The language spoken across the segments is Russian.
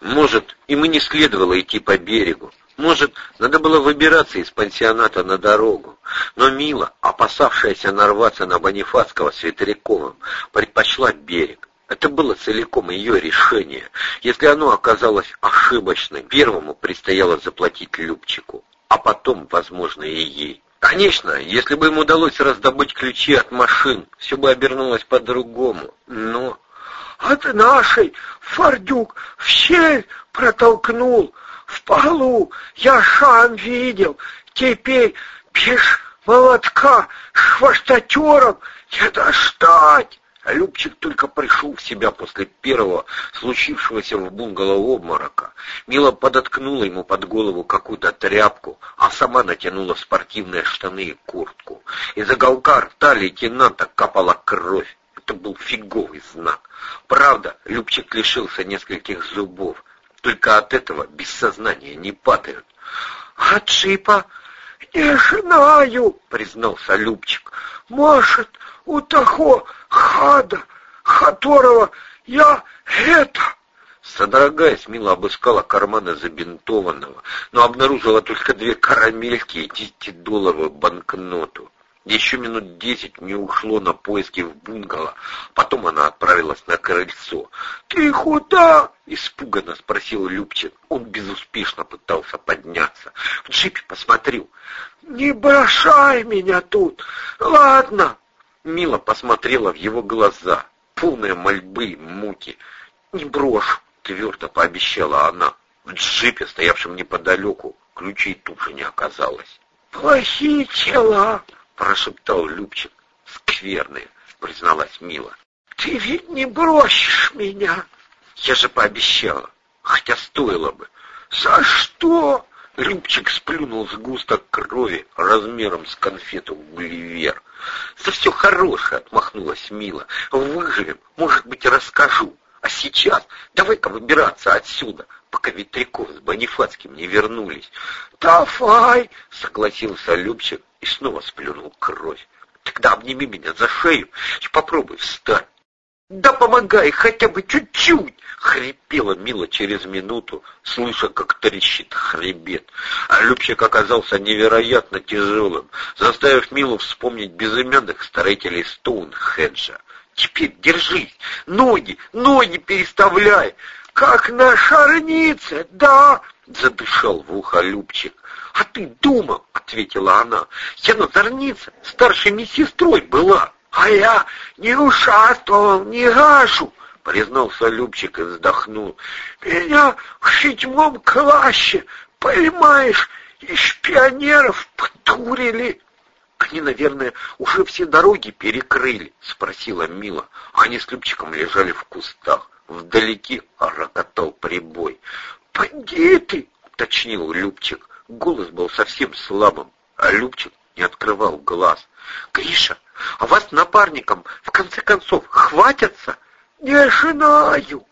Может, им и не следовало идти по берегу. Может, надо было выбираться из пансионата на дорогу. Но Мила, опасавшаяся нарваться на Бонифацкого с Ветряковым, предпочла берег. Это было целиком ее решение. Если оно оказалось ошибочным, первому предстояло заплатить Любчику, а потом, возможно, и ей. Конечно, если бы им удалось раздобыть ключи от машин, все бы обернулось по-другому, но... От нашей Фордюк в щель протолкнул, в полу я шан видел, теперь без молотка хвостатером не достать. А Любчик только пришел в себя после первого случившегося в бунгало обморока. Мила подоткнула ему под голову какую-то тряпку, а сама натянула спортивные штаны и куртку. Из уголка рта лейтенанта капала кровь. Это был фиговый знак. Правда, Любчик лишился нескольких зубов. Только от этого без сознания не падают. — А Джипа? — Не знаю, — признался Любчик. — Может, у того хада, которого я это... Содрогаясь, Мила обыскала карманы забинтованного, но обнаружила только две карамельки и десятидолларовую банкноту. Еще минут десять не ушло на поиски в бунгало. Потом она отправилась на крыльцо. «Ты куда?» — испуганно спросил Любчин. Он безуспешно пытался подняться. В джипе посмотрел. «Не бросай меня тут! Ладно!» Мила посмотрела в его глаза, полные мольбы и муки. «Не брошь!» — твердо пообещала она. В джипе, стоявшем неподалеку, ключей тут же не оказалось. «Плохие тела!» Прошептал Любчик. Скверные, призналась Мила. Ты ведь не бросишь меня. Я же пообещала, хотя стоило бы. За что? Любчик сплюнул сгусток крови размером с конфету Гулливер. «За все хорошее!» — отмахнулась Мила. «Выживем, может быть, расскажу. А сейчас давай-ка выбираться отсюда, пока Ветряков с Бонифацким не вернулись». «Давай!» — согласился Любчик и снова сплюнул кровь. Тогда обними меня за шею и попробуй встать. Да помогай хотя бы чуть-чуть, хрипела Мила через минуту, слыша, как трещит хребет. А Любчик оказался невероятно тяжелым, заставив Милу вспомнить безымянных строителей Стоунхеджа. Теперь держись, ноги, ноги переставляй, как на шарнице, да, задышал в ухо Любчик. «А ты думал?» — ответила она. «Я на зорнице старшей медсестрой была, а я не участвовал, не гашу!» — признался Любчик и вздохнул. «Меня в седьмом классе, понимаешь, из пионеров потурили!» «Они, наверное, уже все дороги перекрыли?» — спросила Мила. Они с Любчиком лежали в кустах. Вдалеке рокотал прибой. «Бандиты!» — уточнил Любчик. Голос был совсем слабым, а Любчик не открывал глаз. «Гриша, а вас напарником в конце концов хватятся?» «Не знаю».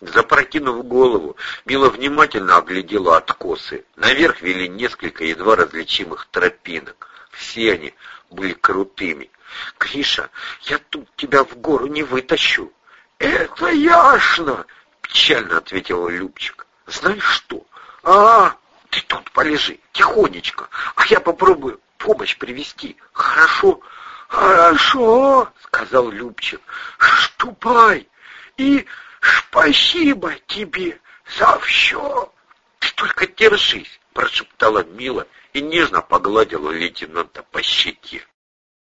Запрокинув голову, Мила внимательно оглядела откосы. Наверх вели несколько едва различимых тропинок. Все они были крутыми. «Гриша, я тут тебя в гору не вытащу». «Это ясно!» — печально ответил Любчик. «Знаешь что? А, ты тут полежи, тихонечко, а я попробую помощь привести. Хорошо? Хорошо, сказал Любчик. Ступай и спасибо тебе за все. Ты только держись, прошептала Мила и нежно погладила лейтенанта по щеке.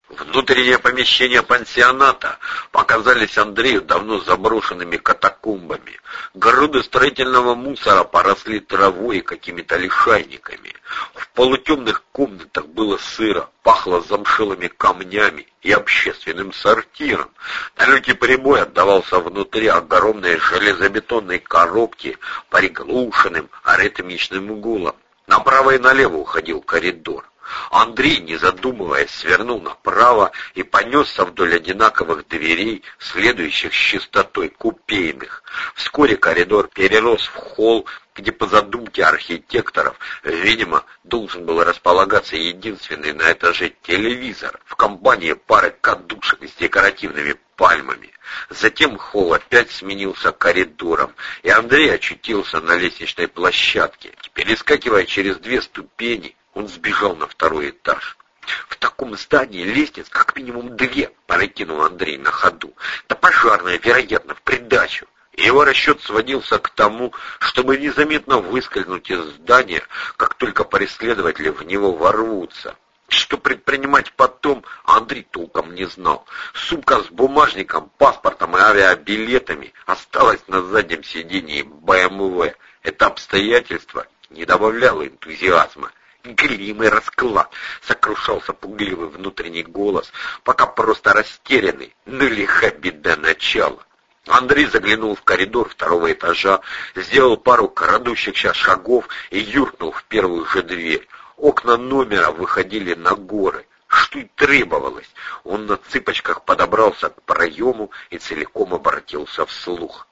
Внутреннее помещение пансионата показались Андрею давно заброшенными катакомбами. Груды строительного мусора поросли травой и какими-то лишайниками. В полутемных комнатах было сыро, пахло замшелыми камнями и общественным сортиром. Далекий прибой отдавался внутри огромной железобетонной коробки приглушенным аритмичным гулом. Направо и налево уходил коридор. Андрей, не задумываясь, свернул направо и понесся вдоль одинаковых дверей, следующих с частотой купейных. Вскоре коридор перерос в холл, где по задумке архитекторов, видимо, должен был располагаться единственный на этаже телевизор в компании пары кадушек с декоративными пальмами. Затем холл опять сменился коридором, и Андрей очутился на лестничной площадке. Перескакивая через две ступени, он сбежал на второй этаж. В таком здании лестниц как минимум две, прокинул Андрей на ходу. Да пожарная, вероятно, в придачу. Его расчет сводился к тому, чтобы незаметно выскользнуть из здания, как только преследователи в него ворвутся. Что предпринимать потом, Андрей толком не знал. Сумка с бумажником, паспортом и авиабилетами осталась на заднем сидении БМВ. Это обстоятельство не добавляло энтузиазма. Галимый расклад, сокрушался пугливый внутренний голос, пока просто растерянный, ну лиха беда начала. Андрей заглянул в коридор второго этажа, сделал пару крадущихся шагов и юркнул в первую же дверь. Окна номера выходили на горы. Что и требовалось. Он на цыпочках подобрался к проему и целиком обратился вслух.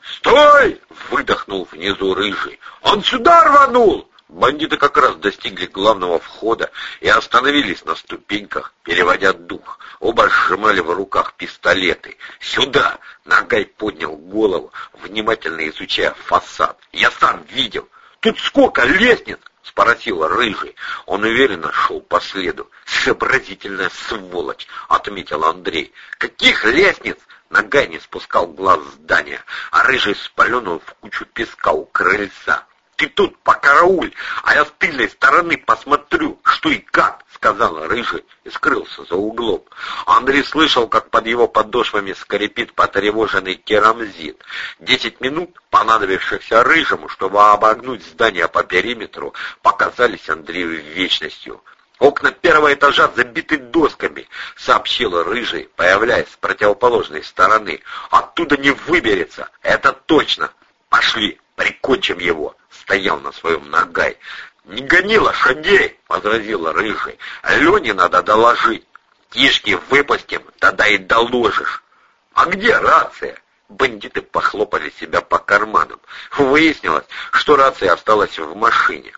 «Стой!» — выдохнул внизу рыжий. «Он сюда рванул!» Бандиты как раз достигли главного входа и остановились на ступеньках, переводя дух. Оба сжимали в руках пистолеты. «Сюда!» — Нагай поднял голову, внимательно изучая фасад. «Я сам видел. Тут сколько лестниц!» — спросил Рыжий. Он уверенно шел по следу. «Сообразительная сволочь!» — отметил Андрей. «Каких лестниц?» Нагай не спускал глаз здания, а Рыжий спаленул в кучу песка у крыльца. Ты тут покарауль, а я с тыльной стороны посмотрю, что и как, — сказала Рыжий и скрылся за углом. Андрей слышал, как под его подошвами скрипит потревоженный керамзит. Десять минут, понадобившихся Рыжему, чтобы обогнуть здание по периметру, показались Андрею вечностью. «Окна первого этажа забиты досками», — сообщила Рыжий, появляясь с противоположной стороны. «Оттуда не выберется, это точно. Пошли, прикончим его» стоял на своем ногай. «Не гони лошадей!» — возразила Рыжий. «Лене надо доложить. Тишки выпустим, тогда и доложишь». «А где рация?» Бандиты похлопали себя по карманам. Выяснилось, что рация осталась в машине.